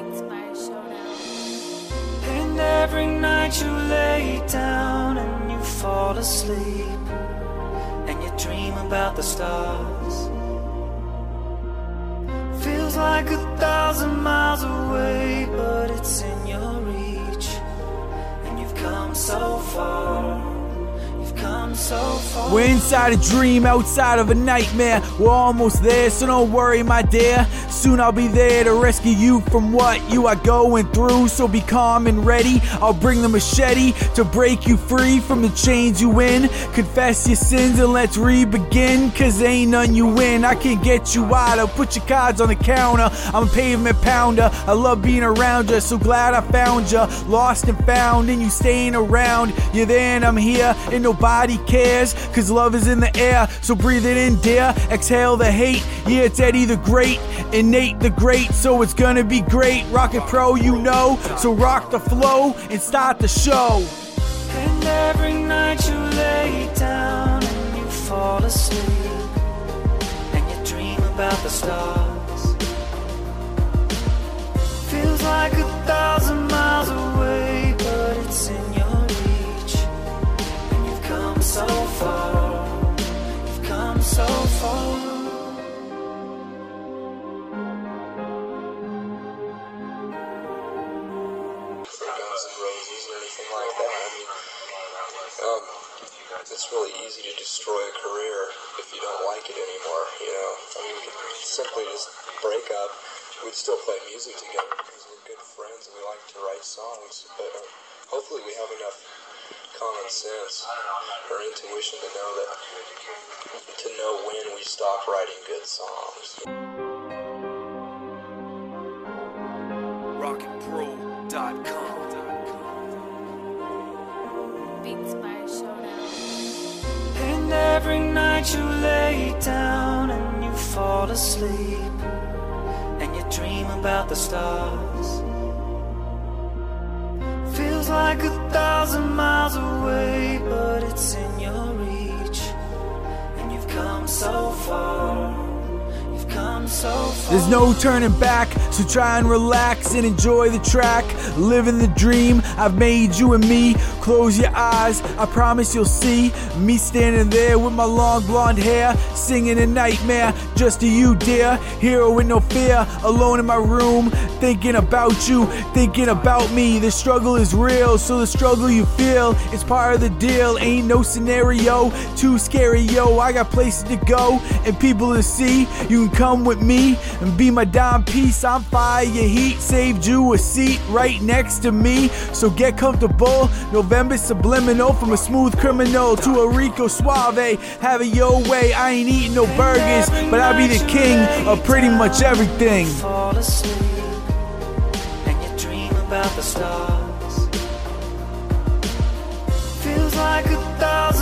Showdown. And every night you lay down and you fall asleep and you dream about the stars. Feels like a thousand miles away, but it's in your reach, and you've come so far. We're inside a dream, outside of a nightmare. We're almost there, so don't worry, my dear. Soon I'll be there to rescue you from what you are going through. So be calm and ready. I'll bring the machete to break you free from the chains you in. Confess your sins and let's re-begin. Cause ain't none you win. I can't get you out. I'll put your cards on the counter. I'm a pavement pounder. I love being around you. So glad I found you. Lost and found, and you staying around. You're there and I'm here, and nobody cares. Cause love is in the air. So breathe it in, dear. Exhale the hate. Yeah, it's Eddie the Great. And Nate the Great, so it's gonna be great. Rocket Pro, you know. So rock the flow and start the show. And every night you lay down and you fall asleep and you dream about the stars. So it's really easy to destroy a career if you don't like it anymore. You know, I mean, we could simply just break up. We'd still play music together because we're good friends and we like to write songs. But uh, hopefully, we have enough common sense or intuition to know that to know when we stop writing good songs. RocketPro.com. every night you lay down and you fall asleep and you dream about the stars. Feels like a thousand miles away, There's no turning back, so try and relax and enjoy the track. Living the dream, I've made you and me. Close your eyes, I promise you'll see me standing there with my long blonde hair, singing a nightmare just to you, dear. Hero with no fear, alone in my room, thinking about you, thinking about me. The struggle is real, so the struggle you feel is part of the deal. Ain't no scenario too scary, yo. I got places to go and people to see. You can come with me and be my dime piece. I'm fire, your heat saved you a seat right next to me. So get comfortable. November subliminal from a smooth criminal to a Rico Suave. Have it your way. I ain't eating no burgers, but I be the king of pretty much everything. fall asleep and you dream about the stars. Feels like a thousand